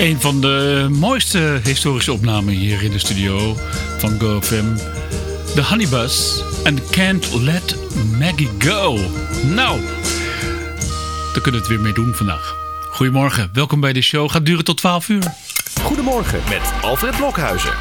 Een van de mooiste historische opnamen hier in de studio van GoFam. The Honeybus and Can't Let Maggie Go. Nou, daar kunnen we het weer mee doen vandaag. Goedemorgen, welkom bij de show. Gaat duren tot 12 uur. Goedemorgen met Alfred Blokhuizen.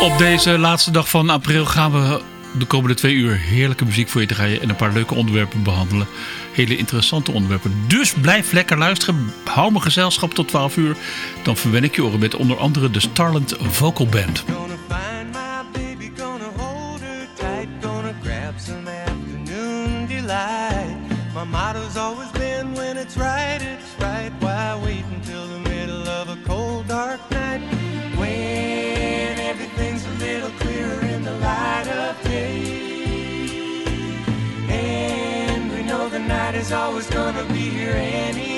Op deze laatste dag van april gaan we de komende twee uur heerlijke muziek voor je draaien en een paar leuke onderwerpen behandelen hele interessante onderwerpen. Dus blijf lekker luisteren. Hou me gezelschap tot 12 uur. Dan verwen ik je oren met onder andere de Starland Vocal Band. gonna be here anyway.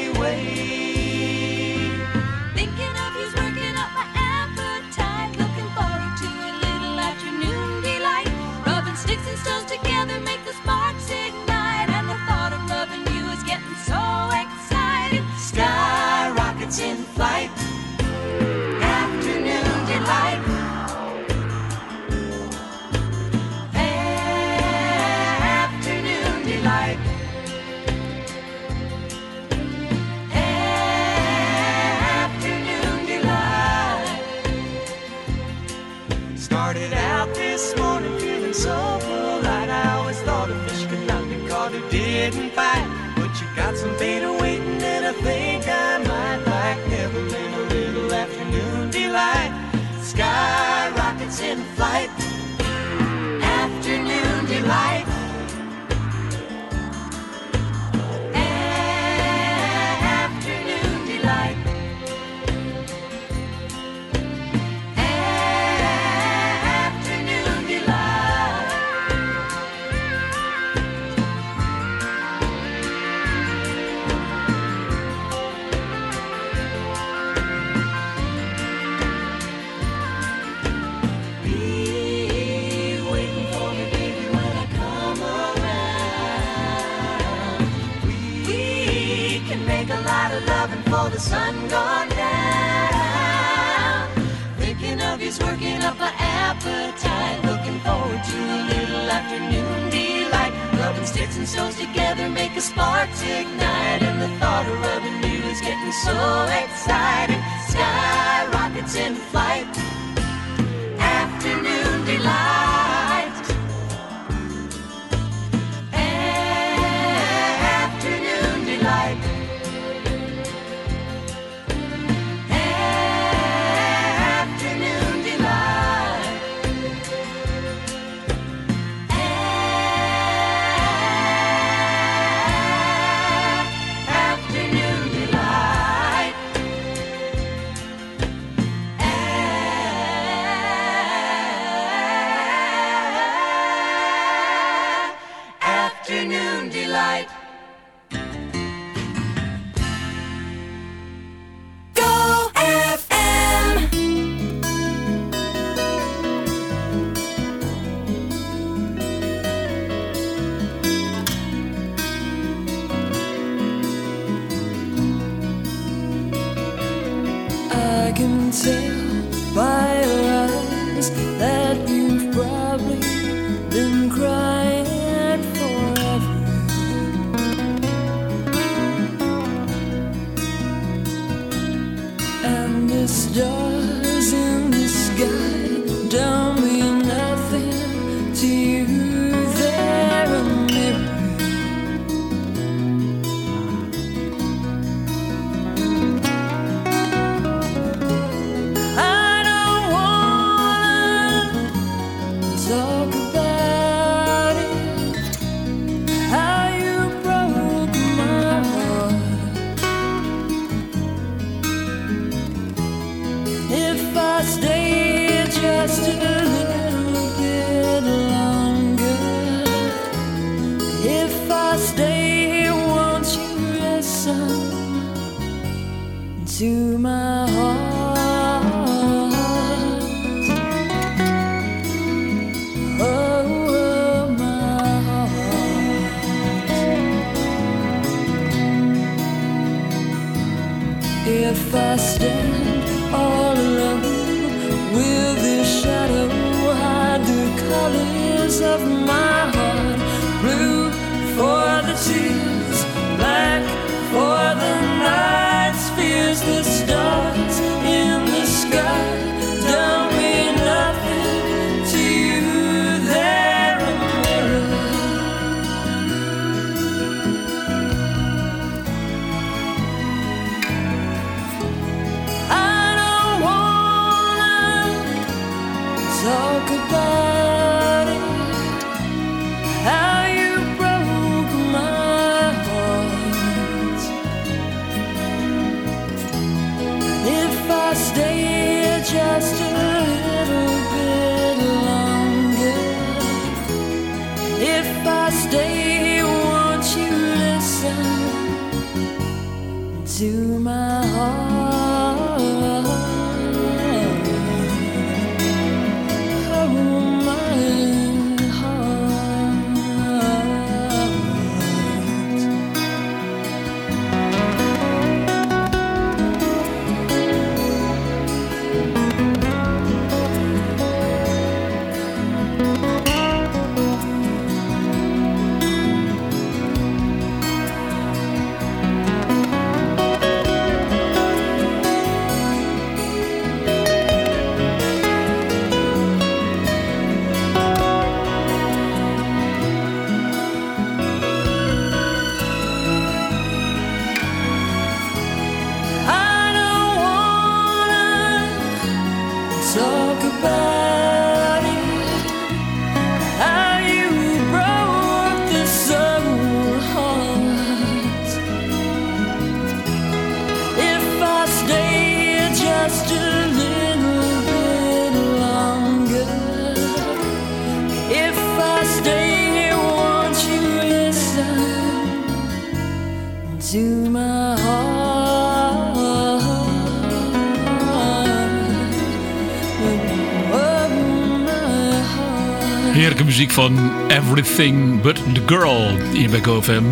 Van Everything But The Girl hier bij GoFam.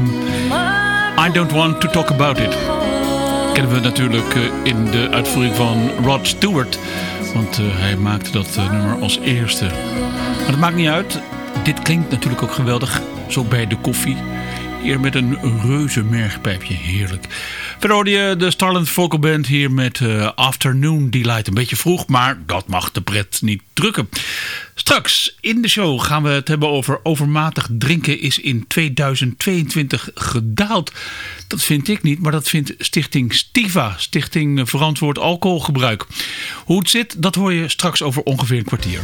I Don't Want To Talk About It. Kennen we natuurlijk eh, in de uitvoering van Rod Stewart. Want eh, hij maakte dat eh, nummer als eerste. Maar dat maakt niet uit. Dit klinkt natuurlijk ook geweldig. Zo bij de koffie. Hier met een reuze mergpijpje. Heerlijk. Verder de Starland Vocal Band hier met Afternoon Delight. Een beetje vroeg, maar dat mag de pret niet drukken. Straks in de show gaan we het hebben over overmatig drinken is in 2022 gedaald. Dat vind ik niet, maar dat vindt Stichting Stiva, Stichting Verantwoord Alcoholgebruik. Hoe het zit, dat hoor je straks over ongeveer een kwartier.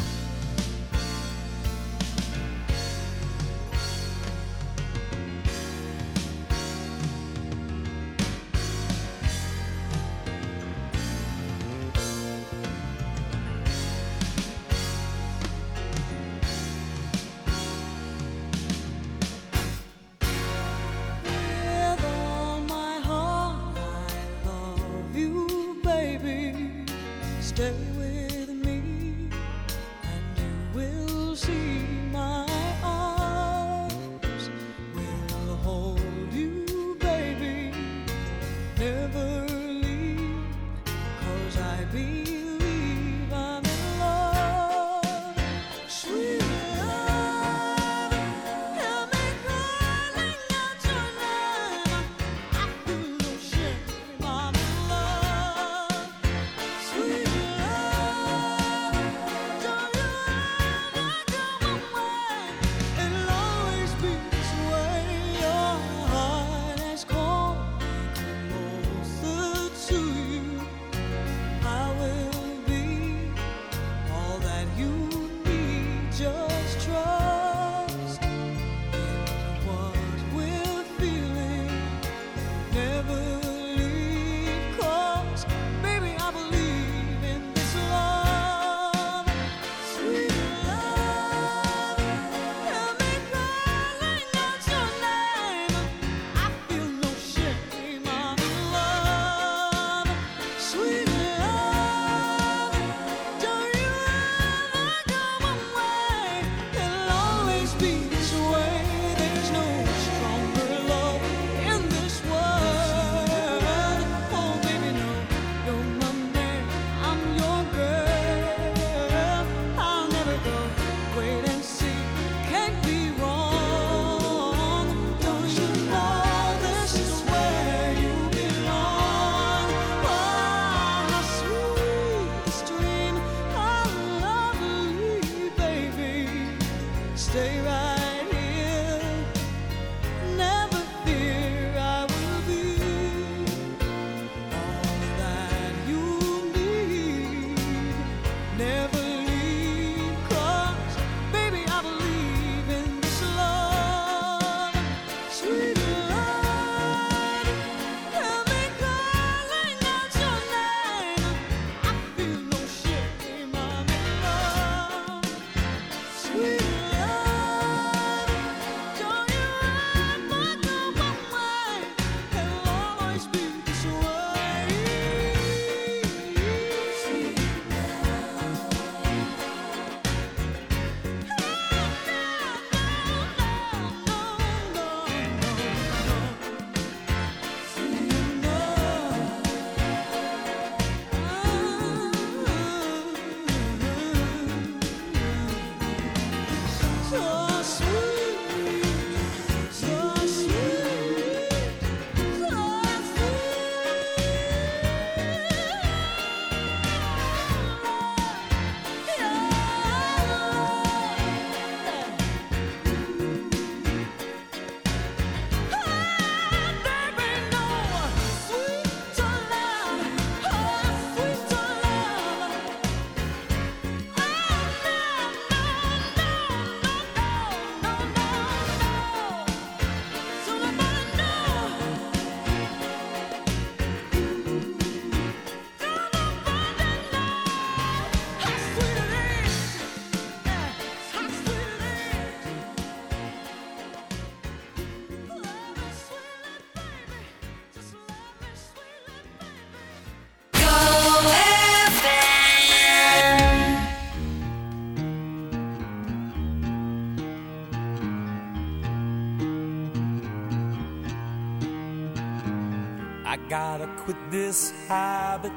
Quit this habit.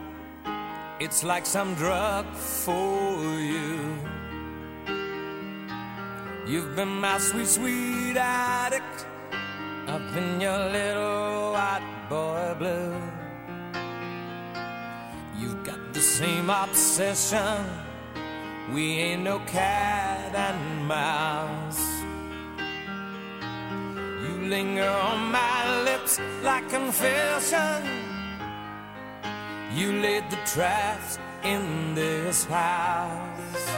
It's like some drug for you. You've been my sweet, sweet addict. I've been your little white boy blue. You've got the same obsession. We ain't no cat and mouse. You linger on my lips like confession. You laid the traps in this house.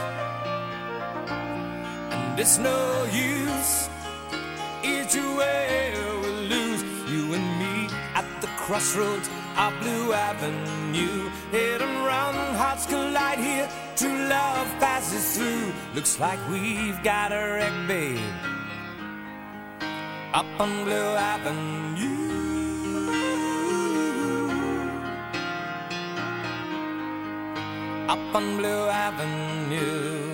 And it's no use. Either way we lose. You and me at the crossroads of Blue Avenue. Hit and run, hearts collide here. True love passes through. Looks like we've got a wreck, babe up on Blue Avenue. Up on Blue Avenue.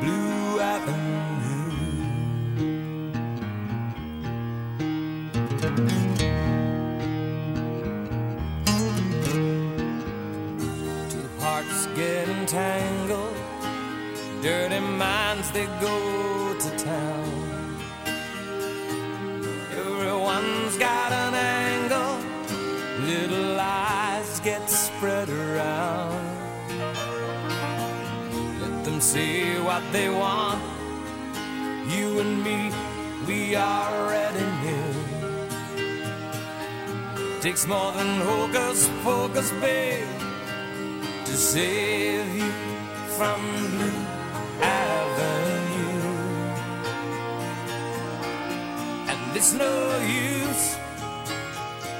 Blue Avenue. Two hearts get entangled. Dirty minds, they go to town. Everyone's got an angle. Little lies get spread around. Let them say what they want. You and me, we already knew. Takes more than hocus pocus, babe to save you from Blue. It's no use,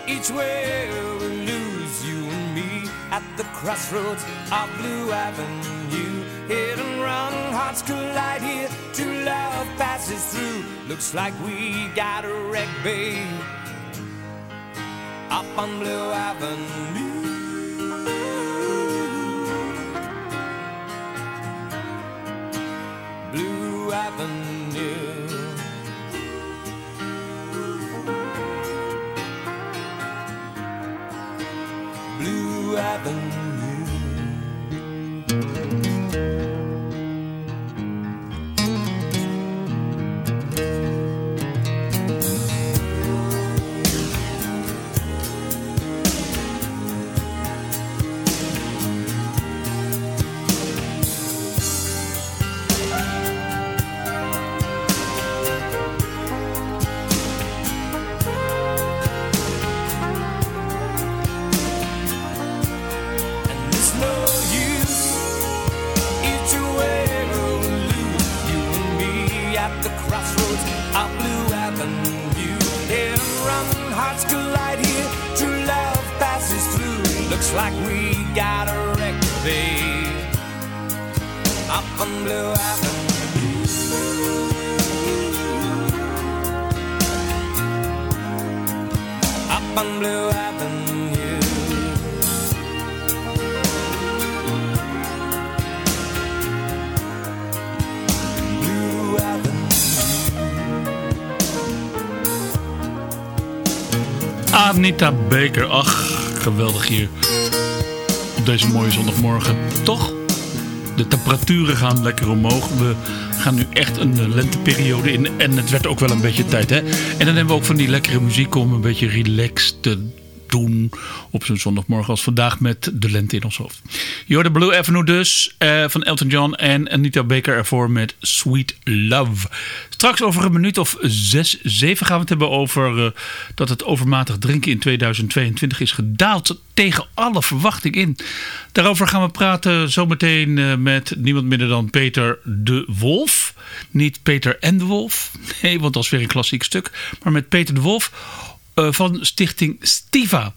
each way we lose you and me at the crossroads of Blue Avenue. Hit and run, hearts collide here, true love passes through. Looks like we got a wreck, babe, up on Blue Avenue. crossroads on Blue Avenue. Hit run, hearts collide here. True love passes through. Looks like we got a wreck, record up on Blue Avenue. Up on Blue Avenue. Anita Baker. Ach, geweldig hier. Op deze mooie zondagmorgen. Toch? De temperaturen gaan lekker omhoog. We gaan nu echt een lenteperiode in. En het werd ook wel een beetje tijd, hè? En dan hebben we ook van die lekkere muziek om een beetje relaxed te op zo'n zondagmorgen als vandaag met de lente in ons hoofd. The Blue Avenue dus, eh, van Elton John en Anita Baker ervoor met Sweet Love. Straks over een minuut of zes, zeven gaan we het hebben over eh, dat het overmatig drinken in 2022 is gedaald tegen alle verwachting in. Daarover gaan we praten zometeen eh, met niemand minder dan Peter de Wolf. Niet Peter en de Wolf, nee, want dat is weer een klassiek stuk. Maar met Peter de Wolf van stichting Stiva.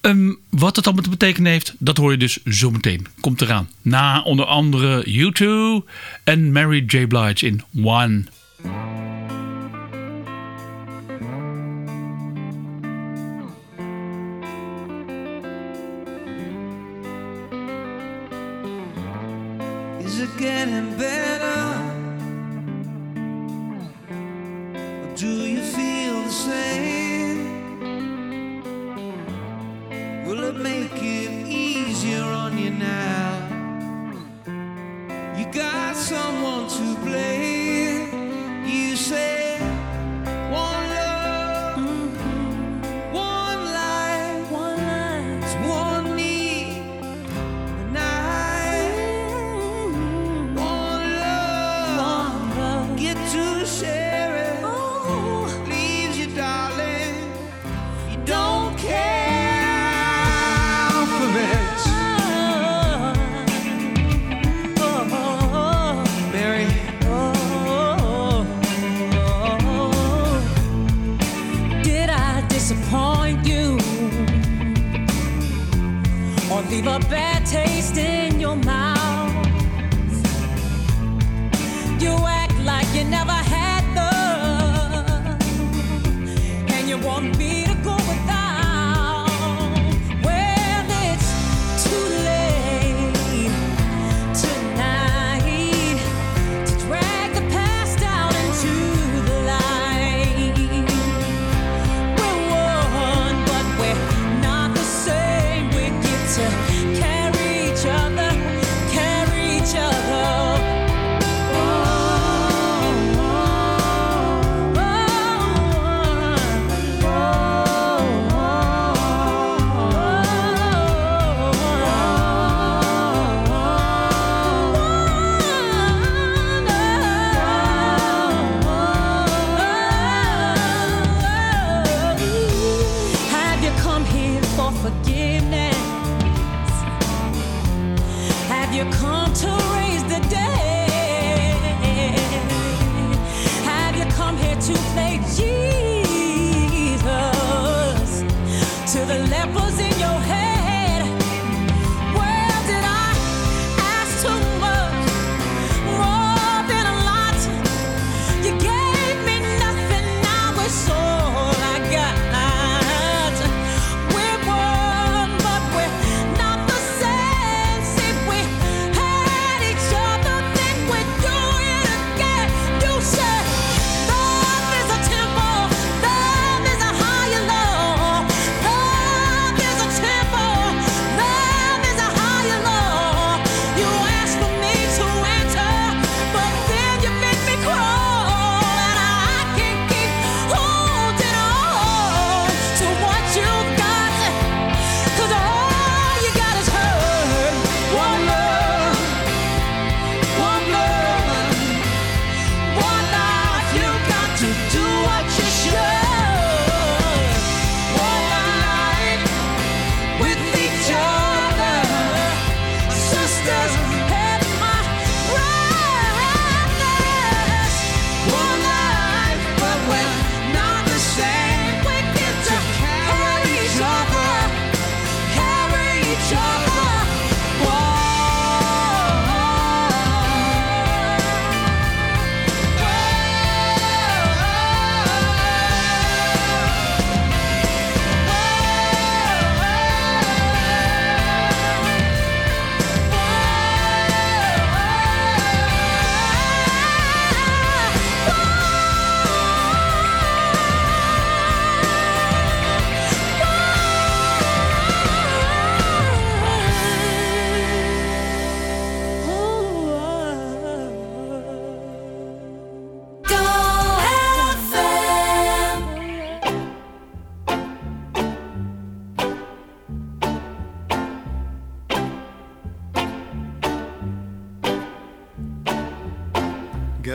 Ehm, wat het allemaal te betekenen heeft, dat hoor je dus zometeen. Komt eraan. Na onder andere U2 en Mary J. Blige in One. Do you feel the same? Make it easier on you now?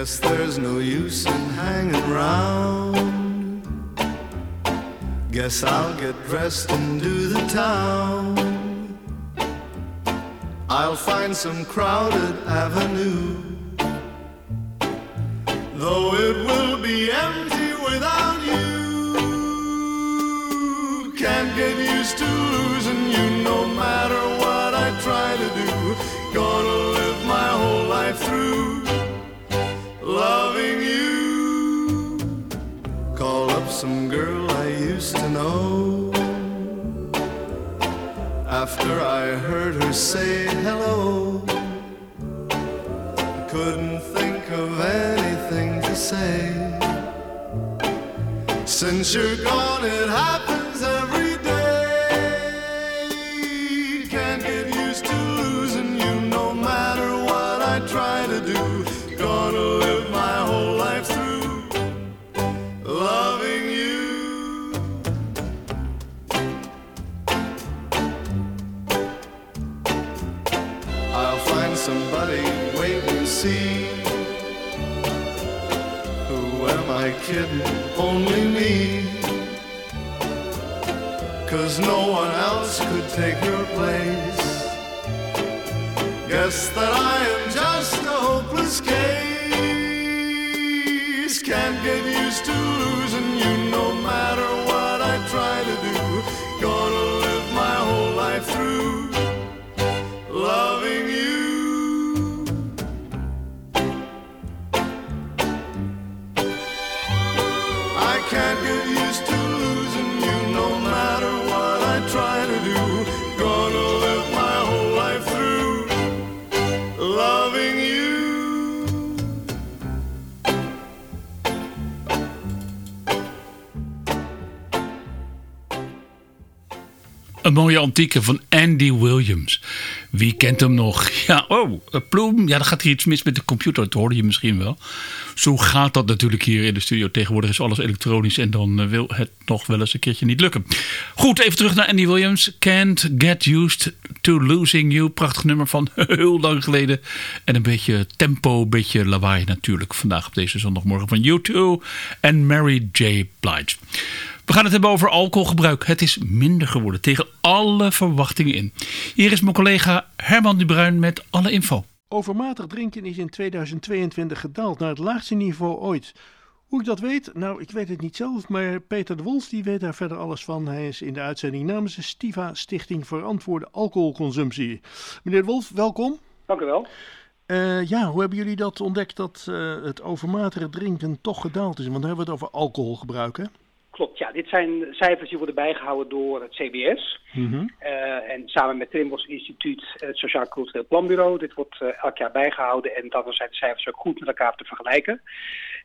Guess there's no use in hanging round. Guess I'll get dressed and do the town. I'll find some crowded avenue. Though it will be empty without you. Can't get used to losing you no matter what I try to do. After I heard her say hello, I couldn't think of anything to say. Since you're gone, it happens Cause no one else could take your place. Guess that I am just a hopeless case. Can't get used to losing you no matter Een mooie antieke van Andy Williams. Wie kent hem nog? Ja, oh, Ploem. Ja, dan gaat hier iets mis met de computer. Dat hoorde je misschien wel. Zo gaat dat natuurlijk hier in de studio. Tegenwoordig is alles elektronisch en dan eh, wil het nog wel eens een keertje niet lukken. Goed, even terug naar Andy Williams. Can't Get Used to Losing You. Prachtig nummer van heel lang geleden. En een beetje tempo, een beetje lawaai natuurlijk. Vandaag op deze zondagmorgen van U2 en Mary J. Blige. We gaan het hebben over alcoholgebruik. Het is minder geworden tegen alle verwachtingen in. Hier is mijn collega Herman de Bruin met alle info. Overmatig drinken is in 2022 gedaald naar het laagste niveau ooit. Hoe ik dat weet? Nou, ik weet het niet zelf, maar Peter de Wolf die weet daar verder alles van. Hij is in de uitzending namens de Stiva Stichting Verantwoorde Alcoholconsumptie. Meneer de Wolf, welkom. Dank u wel. Eh, ja, hoe hebben jullie dat ontdekt dat eh, het overmatige drinken toch gedaald is? Want dan hebben we het over alcoholgebruik, hè? Klopt, ja. Dit zijn cijfers die worden bijgehouden door het CBS. Mhm. Eh, en samen met het Trimbos Instituut, het Sociaal Cultureel Planbureau. Dit wordt eh, elk jaar bijgehouden en dan zijn de cijfers ook goed met elkaar te vergelijken.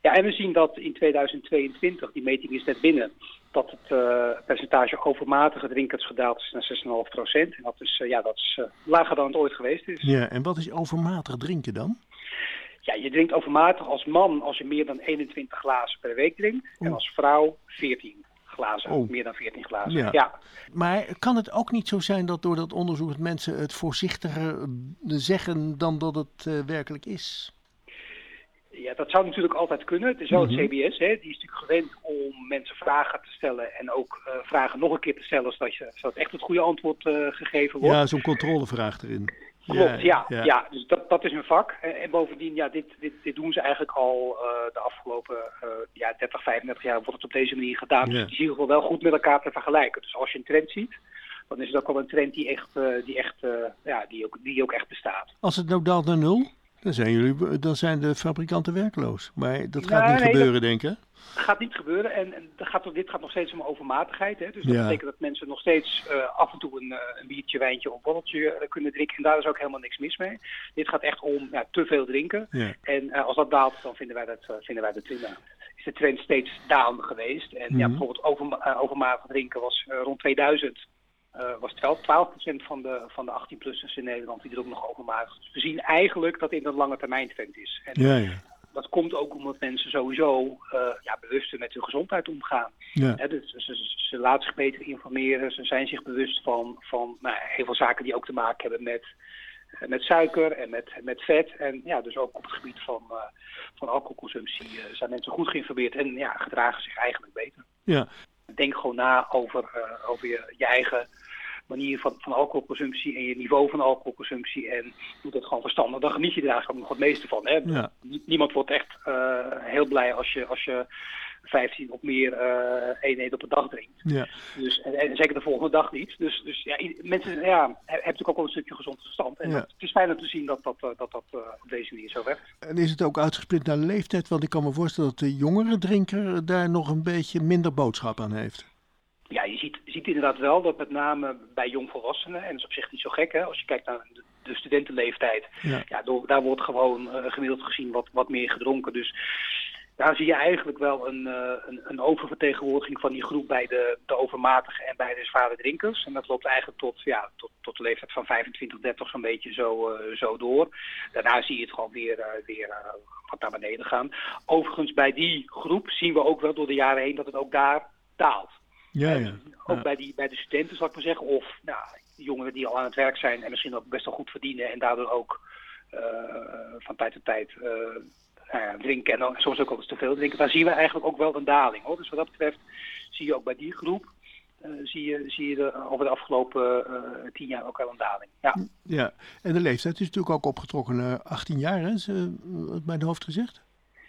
Ja, en we zien dat in 2022, die meting is net binnen, dat het eh, percentage overmatige drinkers gedaald is naar 6,5 procent. En dat is, ja, dat is lager dan het ooit geweest is. Ja, en wat is overmatig drinken dan? Ja, je drinkt overmatig als man als je meer dan 21 glazen per week drinkt. En als vrouw 14 glazen, Oh. meer dan 14 glazen. Ja. ja. Maar kan het ook niet zo zijn dat door dat onderzoek mensen het voorzichtiger zeggen dan dat het eh, werkelijk is? Ja, dat zou natuurlijk altijd kunnen. Het is wel Mhm. het CBS, hè. die is natuurlijk gewend om mensen vragen te stellen en ook eh, vragen nog een keer te stellen, zodat, je, zodat echt het goede antwoord eh, gegeven wordt. Ja, zo'n controlevraag erin. Klopt, ja. ja. dus dat, dat is hun vak. En, en bovendien, ja, dit, dit, dit doen ze eigenlijk al eh, de afgelopen eh, ja, 30, 35 jaar wordt het op deze manier gedaan. Ja. Dus het is in ieder geval wel goed met elkaar te vergelijken. Dus als je een trend ziet, dan is het ook wel een trend die echt, eh, die echt, ja, die ook, die ook echt bestaat. Als het nou daalt naar nul, dan zijn, jullie, dan zijn de fabrikanten werkloos. Maar dat gaat niet nee, gebeuren, denk ik. gaat niet gebeuren en, en dat gaat, dit gaat nog steeds om overmatigheid. Hè? Dus dat Ja. betekent dat mensen nog steeds eh, af en toe een, eh, een biertje, wijntje of borreltje eh, kunnen drinken. En daar is ook helemaal niks mis mee. Dit gaat echt om ja, te veel drinken. Ja. En als dat daalt, dan vinden wij dat, vinden wij dat prima. Is de trend steeds down geweest. En ja, Mhm. bijvoorbeeld over, overmatig drinken was rond 2000. Eh, was het wel 12% van de, van de 18-plussers in Nederland die er ook nog overmatig. Dus we zien eigenlijk dat dit een lange termijn trend is. En Ja, ja. dat komt ook omdat mensen sowieso eh, ja, bewuster met hun gezondheid omgaan. Ja. Dus ze, ze, ze laten zich beter informeren. Ze zijn zich bewust van, van nou, heel veel zaken die ook te maken hebben met met suiker en met, met vet. En ja, dus ook op het gebied van, van alcoholconsumptie zijn mensen goed geïnformeerd en ja, gedragen zich eigenlijk beter. Ja. Denk gewoon na over, over je, je eigen manier van, van alcoholconsumptie en je niveau van alcoholconsumptie. En doe dat gewoon verstandig. Dan geniet je er eigenlijk ook nog het meeste van. Hè? Ja. Niemand wordt echt uh, heel blij als je, als je 15 of meer uh, eenheden op de dag drinkt. Ja. Dus, en, en, zeker de volgende dag niet. Dus, dus ja, mensen ja, hebben natuurlijk ook wel een stukje gezond verstand. En Ja. dat, het is fijn om te zien dat dat, uh, dat, dat uh, op deze manier zo werkt. En is het ook uitgesplitst naar leeftijd? Want ik kan me voorstellen dat de jongere drinker daar nog een beetje minder boodschap aan heeft. Ja, je ziet, ziet inderdaad wel dat met name bij jongvolwassenen, en dat is op zich niet zo gek hè, als je kijkt naar de, de studentenleeftijd, Ja. ja, door, daar wordt gewoon uh, gemiddeld gezien wat, wat meer gedronken. Dus daar zie je eigenlijk wel een, uh, een, een oververtegenwoordiging van die groep bij de, de overmatige en bij de zware drinkers. En dat loopt eigenlijk tot, ja, tot, tot de leeftijd van 25, 30 zo'n beetje zo, uh, zo door. Daarna zie je het gewoon weer, weer wat naar beneden gaan. Overigens bij die groep zien we ook wel door de jaren heen dat het ook daar daalt. Ja, ja. Ook ja. bij, die, bij de studenten, zal ik maar zeggen. Of nou, jongeren die al aan het werk zijn en misschien ook best wel goed verdienen. En daardoor ook van tijd tot tijd drinken. En dan, soms ook wel eens te veel drinken. Daar zien we eigenlijk ook wel een daling. Hoor. Dus wat dat betreft zie je ook bij die groep. Uh, zie je, zie je de, over de afgelopen tien jaar ook wel een daling. Ja. ja, en de leeftijd is natuurlijk ook opgetrokken naar 18 jaar, hè? Is, mijn hoofd gezegd?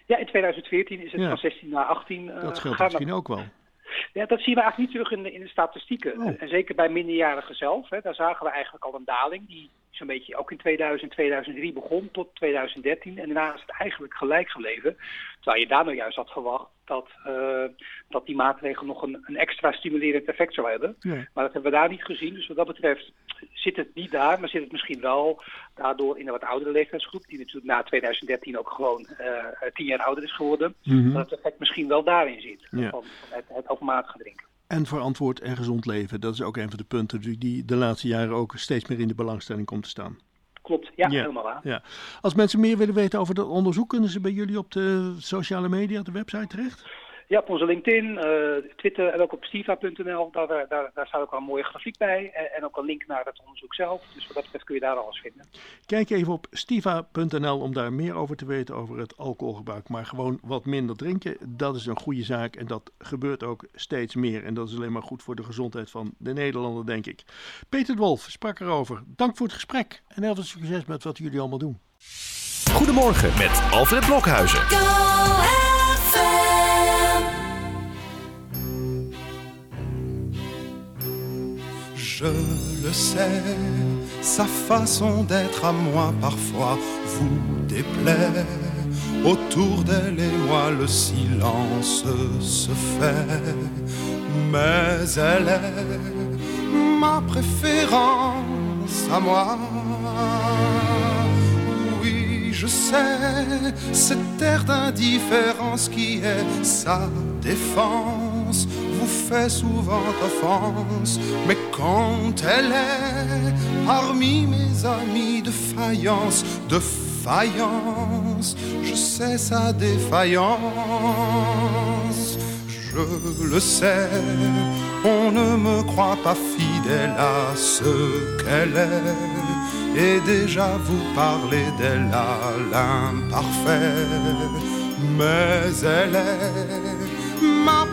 Ja, in 2014 is het Ja. van 16 naar 18 Dat gegaan. misschien ook wel. Ja, dat zien we eigenlijk niet terug in de, in de statistieken. Oh. En zeker bij minderjarigen zelf. Hè, daar zagen we eigenlijk al een daling die zo'n beetje ook in 2000, 2003 begon tot 2013. En daarna is het eigenlijk gelijk gebleven. Terwijl je daar nou juist had verwacht dat, uh, dat die maatregel nog een, een extra stimulerend effect zou hebben. Maar dat hebben we daar niet gezien. Dus wat dat betreft zit het niet daar, maar zit het misschien wel daardoor in een wat oudere leeftijdsgroep, die natuurlijk na 2013 ook gewoon uh, tien jaar ouder is geworden, Mhm. dat het effect misschien wel daarin zit, Ja. van het, het overmatige drinken. En verantwoord en gezond leven, dat is ook een van de punten die- de laatste jaren ook steeds meer in de belangstelling komt te staan. Klopt, ja, Ja. helemaal waar. Ja. Als mensen meer willen weten over dat onderzoek, kunnen ze bij jullie op de sociale media, de website terecht? Ja, op onze LinkedIn, eh, Twitter en ook op stiva.nl, daar, daar, daar staat ook al een mooie grafiek bij en, en ook een link naar het onderzoek zelf. Dus wat dat betreft kun je daar alles vinden. Kijk even op stiva.nl om daar meer over te weten over het alcoholgebruik. Maar gewoon wat minder drinken, dat is een goede zaak. En dat gebeurt ook steeds meer. En dat is alleen maar goed voor de gezondheid van de Nederlander, denk ik. Peter de Wolf sprak erover. Dank voor het gesprek en heel veel succes met wat jullie allemaal doen. Goedemorgen met Alfred Blokhuizen. Je le sais, sa façon d'être à moi parfois vous déplaît. Autour d'elle et moi le silence se fait, mais elle est ma préférence à moi. Oui, je sais, cet air d'indifférence qui est sa défense vous fait souvent offense, mais quand elle est parmi mes amis de faïence, de faïence, je sais sa défaillance. Je le sais, on ne me croit pas fidèle à ce qu'elle est, et déjà vous parlez d'elle à l'imparfait, mais elle est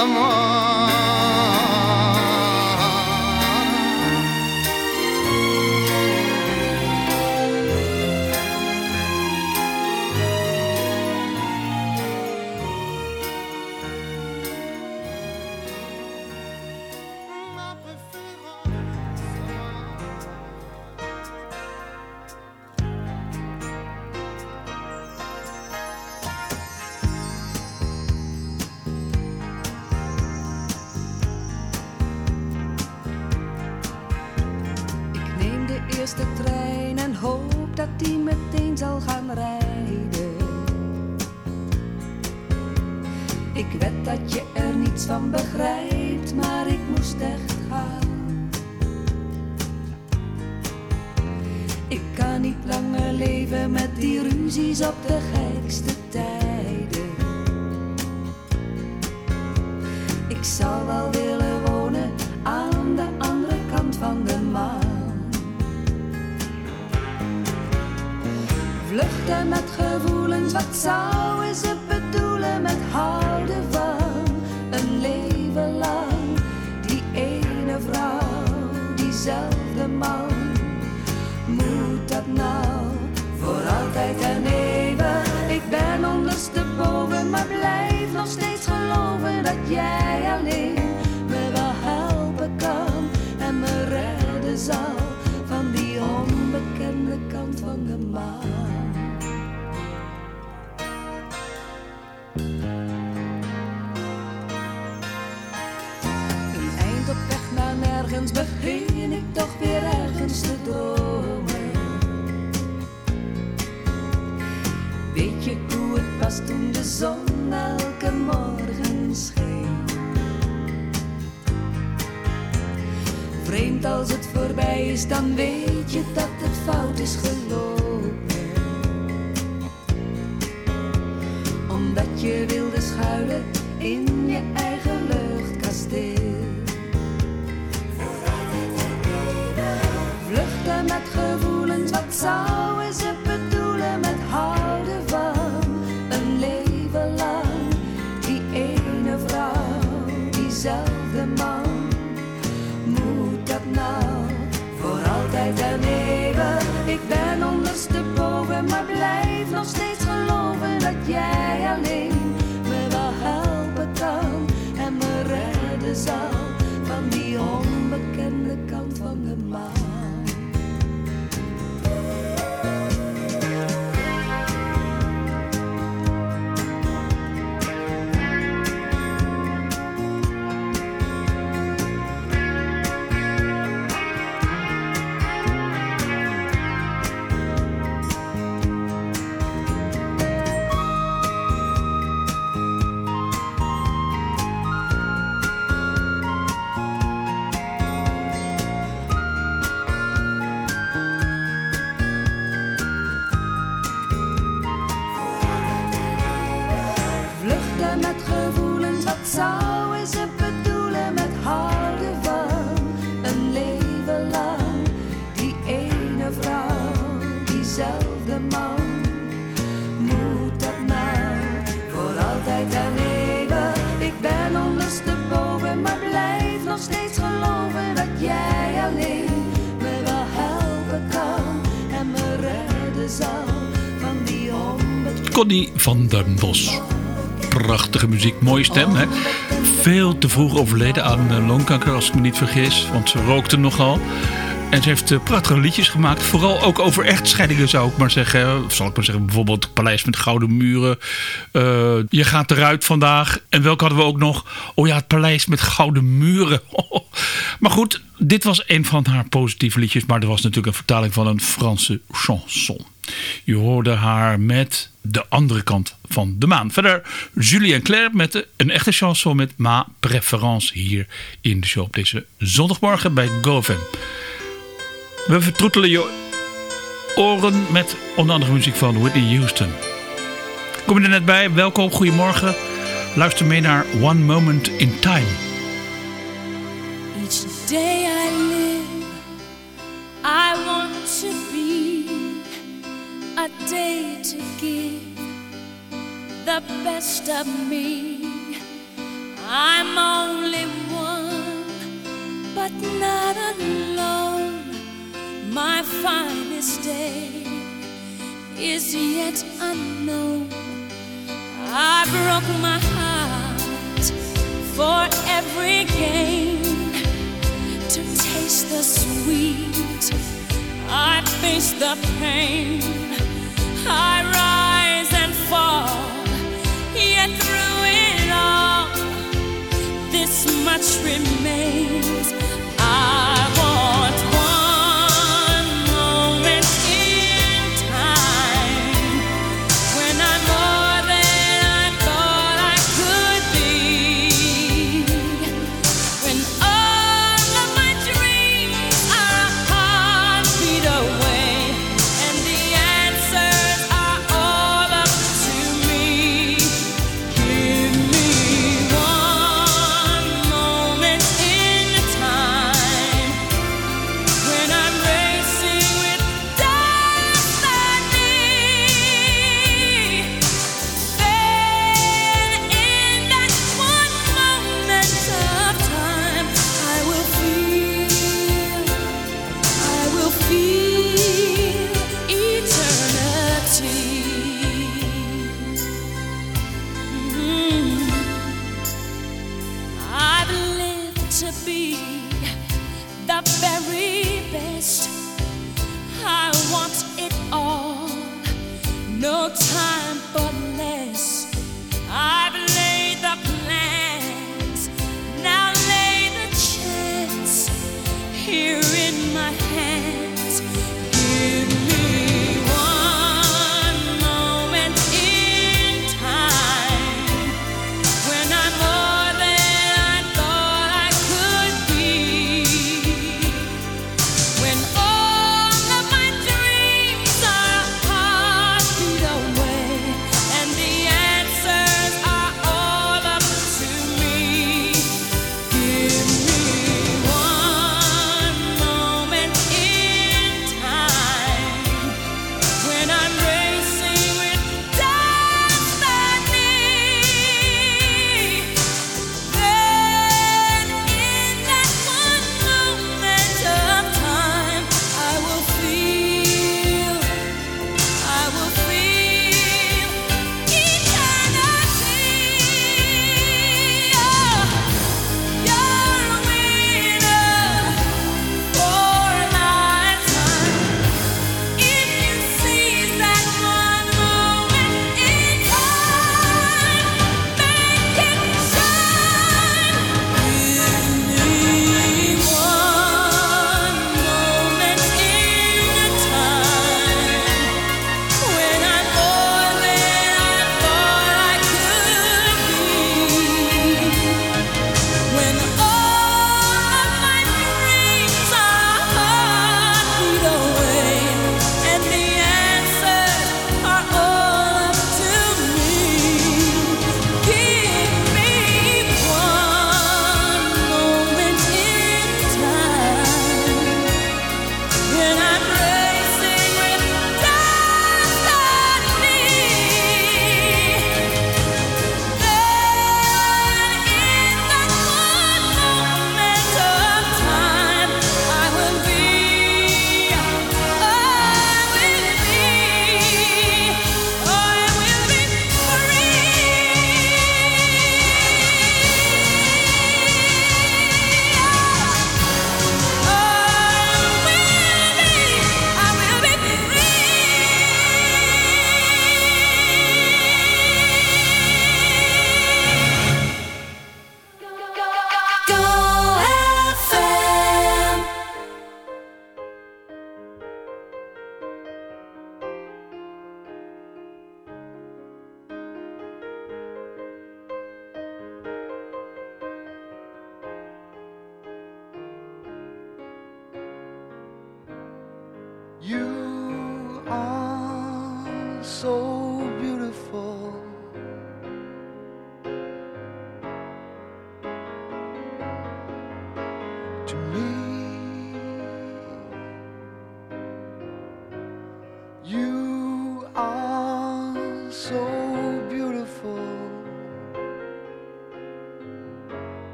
Come on. Begin ik toch weer ergens te dromen. Weet je hoe het was toen de zon elke morgen scheen? Vreemd als het voorbij is, dan weet je dat het fout is gelopen. Omdat je wilde always Connie van den Bos. Prachtige muziek, mooie stem. Hè? Veel te vroeg overleden aan eh, longkanker, als ik me niet vergis. Want ze rookte nogal. En ze heeft uh, prachtige liedjes gemaakt. Vooral ook over echtscheidingen zou ik maar zeggen. Zal ik maar zeggen, bijvoorbeeld Paleis met Gouden Muren. Uh, je gaat eruit vandaag. En welke hadden we ook nog? Oh ja, het Paleis met Gouden Muren. maar goed, dit was een van haar positieve liedjes. Maar er was natuurlijk een vertaling van een Franse chanson. Je hoorde haar met de andere kant van de maan. Verder Julien Claire met een echte chanson met Ma Préférence hier in de show op deze zondagmorgen bij GoFam. We vertroetelen je oren met onder andere muziek van Whitney Houston. Kom je er net bij? Welkom, goedemorgen. Luister mee naar One Moment in Time. Each day I live, I want to a day to give the best of me. I'm only one, but not alone. My finest day is yet unknown. I broke my heart for every gain to taste the sweet. I face the pain. Much remains.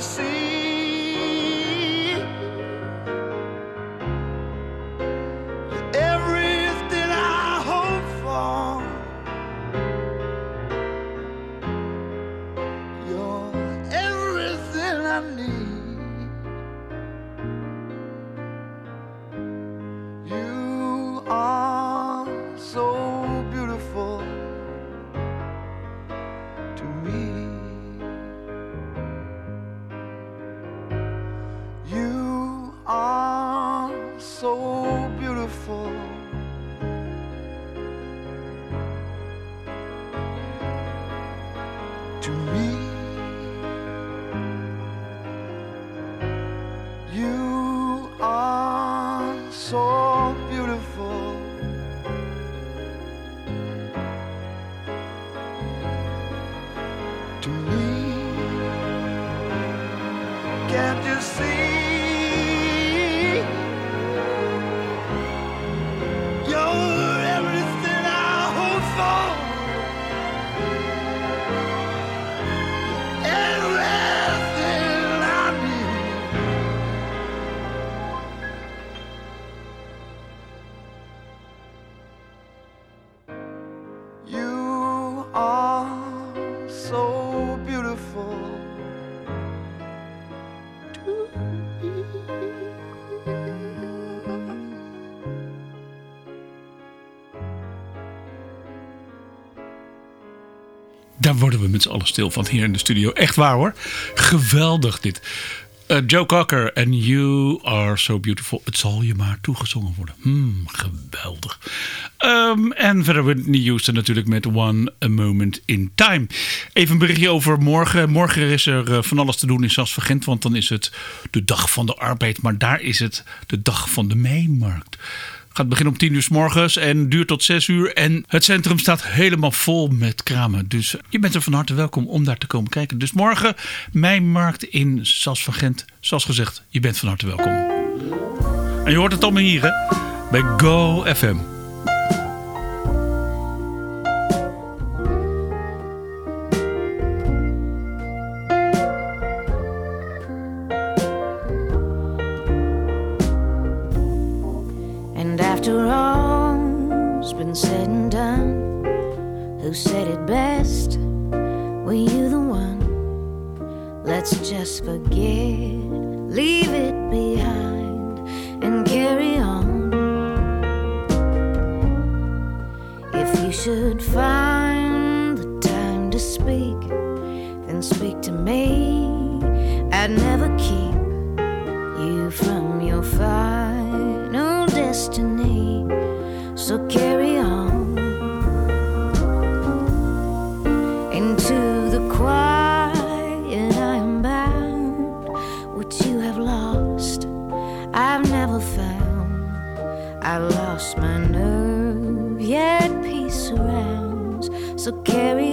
See? Worden we met z'n allen stil van hier in de studio. Echt waar hoor. Geweldig dit. Eh, Joe Cocker en You Are So Beautiful. Het zal je maar toegezongen worden. Hmm, geweldig. Ehm, en verder Whitney Houston natuurlijk met One A Moment In Time. Even een berichtje over morgen. Morgen is er eh, van alles te doen in Sasvergent. Want dan is het de dag van de arbeid. Maar daar is het de dag van de Meemarkt. Gaat beginnen om 10 uur s morgens en duurt tot 6 uur. En het centrum staat helemaal vol met kramen. Dus je bent er van harte welkom om daar te komen kijken. Dus morgen Mijnmarkt in Sas van Gent. Zoals gezegd, je bent van harte welkom. En je hoort het allemaal hier hè, bij Go All's been said and done, who said it best? Were you the one? Let's just forget, leave it behind, and carry on. If you should find the time to speak, then speak to me. I'd never keep you from your final destiny. So carry on into the quiet. I am bound. What you have lost, I've never found. I lost my nerve, yet peace surrounds. So carry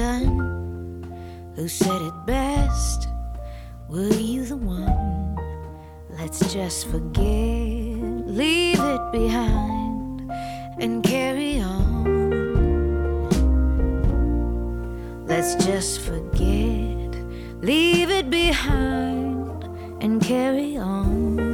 said and done, who said it best? Were you the one? Let's just forget, leave it behind, and carry on. Let's just forget, leave it behind, and carry on.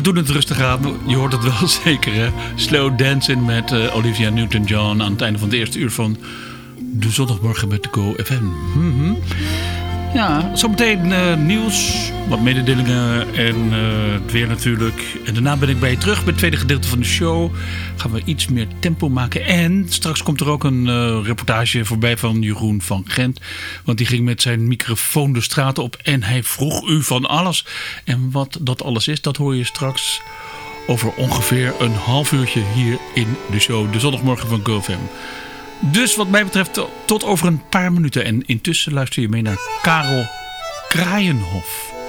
We doen het rustig aan. Je hoort het wel zeker, hè? Slow Dancing met uh, Olivia Newton-John... aan het einde van het eerste uur van de zondagmorgen met de Go FM. -hmm. Ja, zometeen uh, nieuws, wat mededelingen en uh, het weer natuurlijk. En daarna ben ik bij je terug bij het tweede gedeelte van de show. Gaan we iets meer tempo maken. En straks komt er ook een uh, reportage voorbij van Jeroen van Gent. Want die ging met zijn microfoon de straat op en hij vroeg u van alles. En wat dat alles is, dat hoor je straks over ongeveer een half uurtje hier in de show. De zondagmorgen van GoFam. Dus wat mij betreft tot over een paar minuten. En intussen luister je mee naar Karel Kraaienhof.